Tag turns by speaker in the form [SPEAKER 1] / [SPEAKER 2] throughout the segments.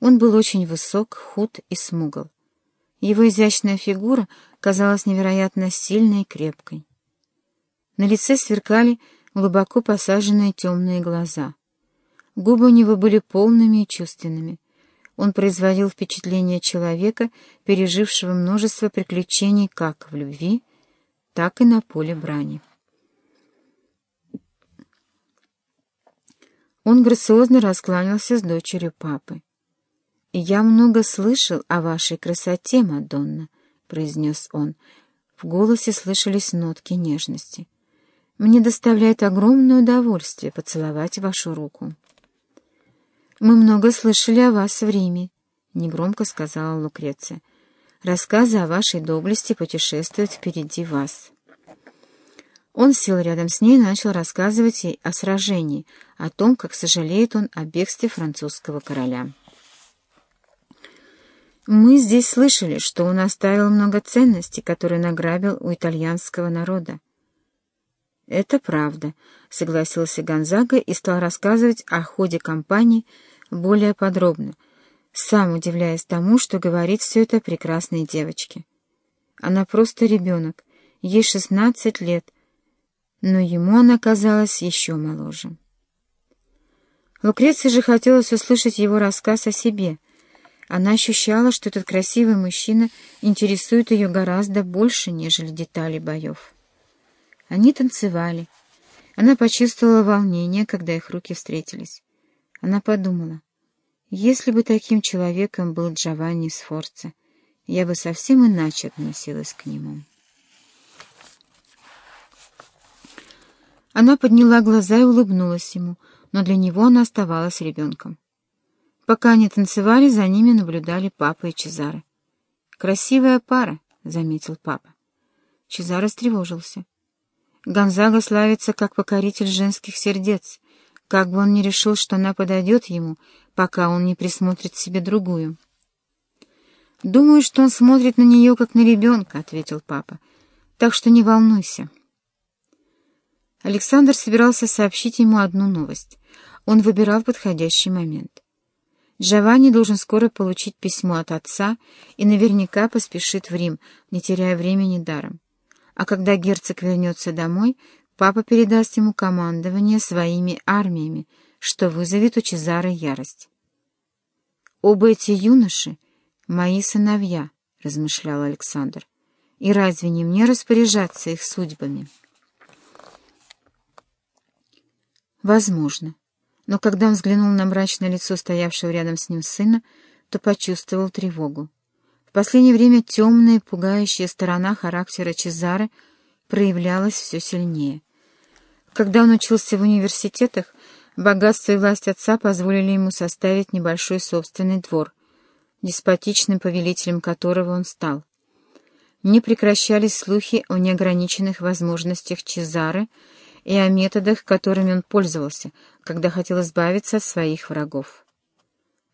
[SPEAKER 1] Он был очень высок, худ и смугл. Его изящная фигура казалась невероятно сильной и крепкой. На лице сверкали глубоко посаженные темные глаза. Губы у него были полными и чувственными. Он производил впечатление человека, пережившего множество приключений как в любви, так и на поле брани. Он грациозно раскланялся с дочерью папы. «Я много слышал о вашей красоте, Мадонна», — произнес он. В голосе слышались нотки нежности. «Мне доставляет огромное удовольствие поцеловать вашу руку». «Мы много слышали о вас в Риме», — негромко сказала Лукреция. «Рассказы о вашей доблести путешествуют впереди вас». Он сел рядом с ней и начал рассказывать ей о сражении, о том, как сожалеет он о бегстве французского короля. «Мы здесь слышали, что он оставил много ценностей, которые награбил у итальянского народа». «Это правда», — согласился Гонзага и стал рассказывать о ходе кампании более подробно, сам удивляясь тому, что говорит все это прекрасной девочке. Она просто ребенок, ей шестнадцать лет, но ему она казалась еще моложе. Лукреции же хотелось услышать его рассказ о себе. Она ощущала, что этот красивый мужчина интересует ее гораздо больше, нежели детали боев. Они танцевали. Она почувствовала волнение, когда их руки встретились. Она подумала, если бы таким человеком был Джованни Сфорца, я бы совсем иначе относилась к нему. Она подняла глаза и улыбнулась ему, но для него она оставалась ребенком. Пока они танцевали, за ними наблюдали папа и Чезаре. «Красивая пара», — заметил папа. Чезаре встревожился. Гонзага славится как покоритель женских сердец, как бы он ни решил, что она подойдет ему, пока он не присмотрит себе другую. «Думаю, что он смотрит на нее, как на ребенка», — ответил папа. «Так что не волнуйся». Александр собирался сообщить ему одну новость. Он выбирал подходящий момент. Джованни должен скоро получить письмо от отца и наверняка поспешит в Рим, не теряя времени даром. А когда герцог вернется домой, папа передаст ему командование своими армиями, что вызовет у Чезары ярость. «Оба эти юноши — мои сыновья», — размышлял Александр. «И разве не мне распоряжаться их судьбами?» Возможно. Но когда он взглянул на мрачное лицо стоявшего рядом с ним сына, то почувствовал тревогу. В последнее время темная, пугающая сторона характера Чезары проявлялась все сильнее. Когда он учился в университетах, богатство и власть отца позволили ему составить небольшой собственный двор, деспотичным повелителем которого он стал. Не прекращались слухи о неограниченных возможностях Чезары и о методах, которыми он пользовался, когда хотел избавиться от своих врагов.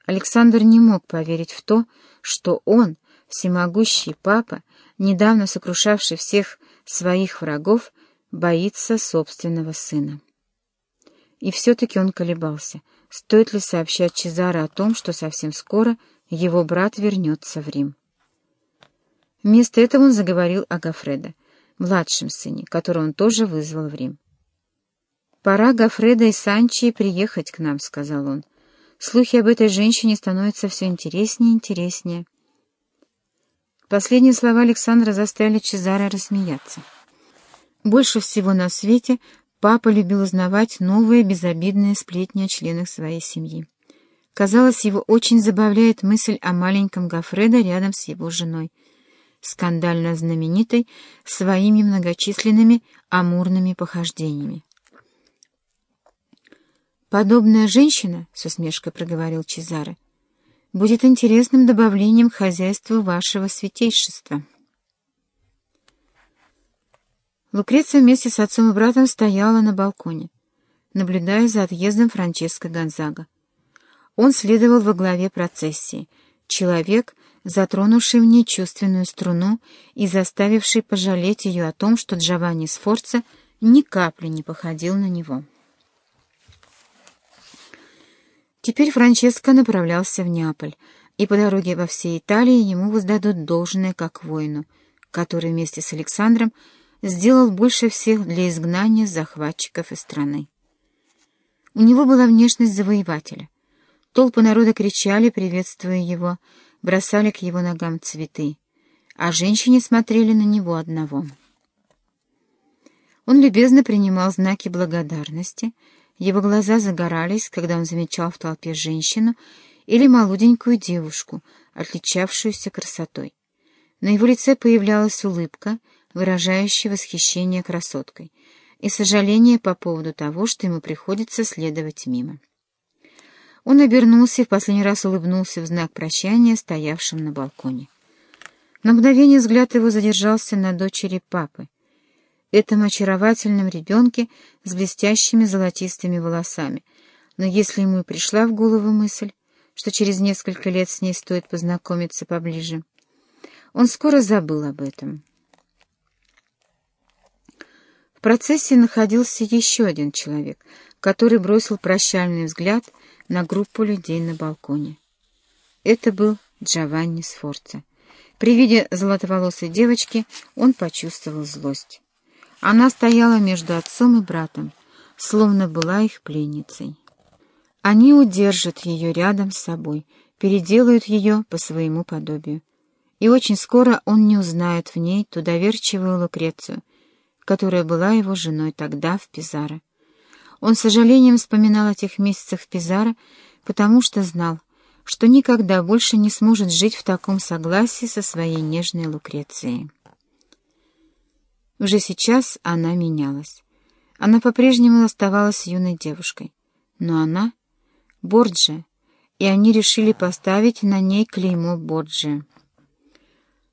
[SPEAKER 1] Александр не мог поверить в то, что он, всемогущий папа, недавно сокрушавший всех своих врагов, боится собственного сына. И все-таки он колебался, стоит ли сообщать Чезаре о том, что совсем скоро его брат вернется в Рим. Вместо этого он заговорил о Гафредо, младшем сыне, которого он тоже вызвал в Рим. «Пора Гафреда и Санчи приехать к нам», — сказал он. «Слухи об этой женщине становятся все интереснее и интереснее». Последние слова Александра заставили Чезаре рассмеяться. Больше всего на свете папа любил узнавать новые безобидные сплетни о членах своей семьи. Казалось, его очень забавляет мысль о маленьком Гафредо рядом с его женой, скандально знаменитой своими многочисленными амурными похождениями. «Подобная женщина, — с усмешкой проговорил Чезаре, — будет интересным добавлением к хозяйству вашего святейшества». Лукреция вместе с отцом и братом стояла на балконе, наблюдая за отъездом Франческо Гонзага. Он следовал во главе процессии, человек, затронувший в ней чувственную струну и заставивший пожалеть ее о том, что Джованни Сфорца ни капли не походил на него. Теперь Франческо направлялся в Неаполь, и по дороге во всей Италии ему воздадут должное как воину, который вместе с Александром сделал больше всех для изгнания захватчиков из страны. У него была внешность завоевателя. Толпы народа кричали, приветствуя его, бросали к его ногам цветы, а женщины смотрели на него одного. Он любезно принимал знаки благодарности, его глаза загорались, когда он замечал в толпе женщину или молоденькую девушку, отличавшуюся красотой. На его лице появлялась улыбка, выражающая восхищение красоткой, и сожаление по поводу того, что ему приходится следовать мимо. Он обернулся и в последний раз улыбнулся в знак прощания стоявшим на балконе. На мгновение взгляд его задержался на дочери папы, этом очаровательном ребенке с блестящими золотистыми волосами, но если ему и пришла в голову мысль, что через несколько лет с ней стоит познакомиться поближе, он скоро забыл об этом. В процессе находился еще один человек, который бросил прощальный взгляд на группу людей на балконе. Это был Джованни Сфорца. При виде золотоволосой девочки он почувствовал злость. Она стояла между отцом и братом, словно была их пленницей. Они удержат ее рядом с собой, переделают ее по своему подобию и очень скоро он не узнает в ней ту доверчивую Лукрецию, которая была его женой тогда в Пизаро. Он с сожалением вспоминал о тех месяцах в Пизаро, потому что знал, что никогда больше не сможет жить в таком согласии со своей нежной Лукрецией. Уже сейчас она менялась. Она по-прежнему оставалась юной девушкой, но она — Борджия, и они решили поставить на ней клеймо Борджия.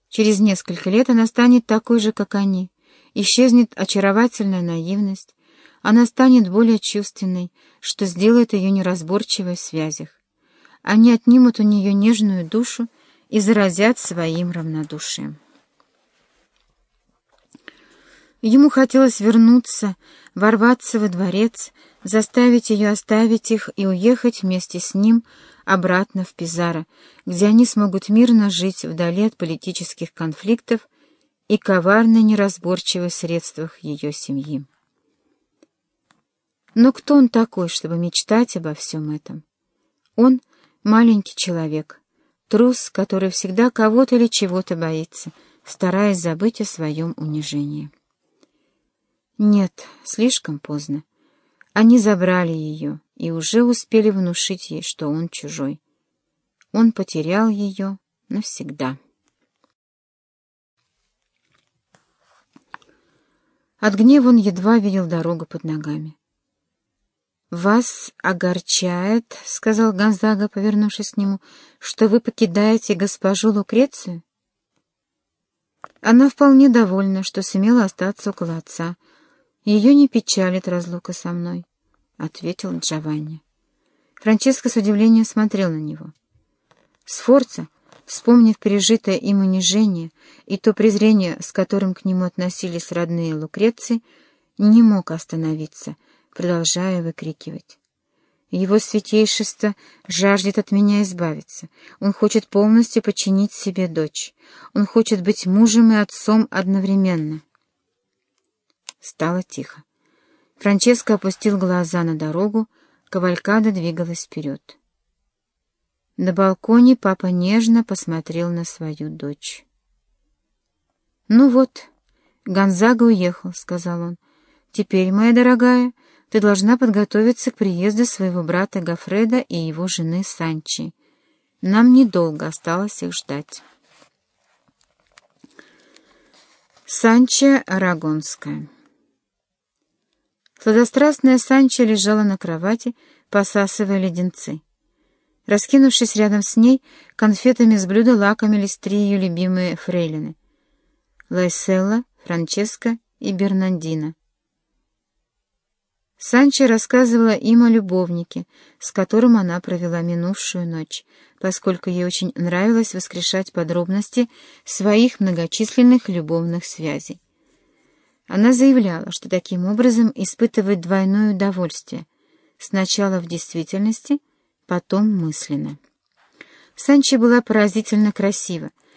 [SPEAKER 1] Через несколько лет она станет такой же, как они. Исчезнет очаровательная наивность. Она станет более чувственной, что сделает ее неразборчивой в связях. Они отнимут у нее нежную душу и заразят своим равнодушием. Ему хотелось вернуться, ворваться во дворец, заставить ее оставить их и уехать вместе с ним обратно в Пизаро, где они смогут мирно жить вдали от политических конфликтов и коварной неразборчивой средствах ее семьи. Но кто он такой, чтобы мечтать обо всем этом? Он — маленький человек, трус, который всегда кого-то или чего-то боится, стараясь забыть о своем унижении. Нет, слишком поздно. Они забрали ее и уже успели внушить ей, что он чужой. Он потерял ее навсегда. От гнева он едва видел дорогу под ногами. «Вас огорчает, — сказал Гонзага, повернувшись к нему, — что вы покидаете госпожу Лукрецию?» Она вполне довольна, что сумела остаться около отца. Ее не печалит разлука со мной. — ответил Джованни. Франческо с удивлением смотрел на него. Сфорца, вспомнив пережитое им унижение и то презрение, с которым к нему относились родные Лукреции, не мог остановиться, продолжая выкрикивать. Его святейшество жаждет от меня избавиться. Он хочет полностью подчинить себе дочь. Он хочет быть мужем и отцом одновременно. Стало тихо. Франческо опустил глаза на дорогу, кавалькада двигалась вперед. На балконе папа нежно посмотрел на свою дочь. «Ну вот, Гонзага уехал», — сказал он. «Теперь, моя дорогая, ты должна подготовиться к приезду своего брата Гафреда и его жены Санчи. Нам недолго осталось их ждать». Санча Арагонская Сладострастная Санчо лежала на кровати, посасывая леденцы. Раскинувшись рядом с ней, конфетами с блюда лакомились три ее любимые фрейлины — Лайселла, Франческа и Бернандина. Санчо рассказывала им о любовнике, с которым она провела минувшую ночь, поскольку ей очень нравилось воскрешать подробности своих многочисленных любовных связей. Она заявляла, что таким образом испытывает двойное удовольствие. Сначала в действительности, потом мысленно. Санчо была поразительно красива,